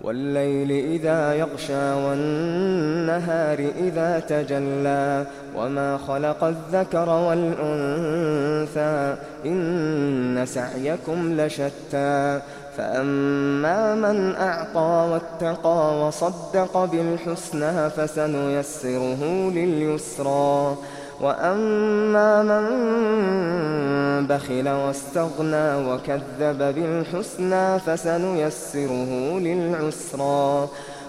والليل إذا يغشى والنهار إذا تجلى وما خلق الذكر والأنثى إن سعيكم لشتى فأما من أعطى واتقى وصدق بالحسنى فسنيسره لليسرى وأما من بخل واستغنى وكذب بالحسنى فسنيسره للعسرى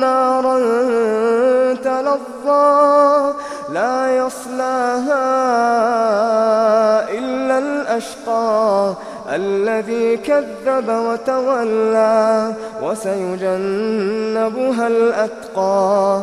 نارا تلظى لا يصلاها إلا الأشقى الذي كذب وتولى وسيجنبها الأتقى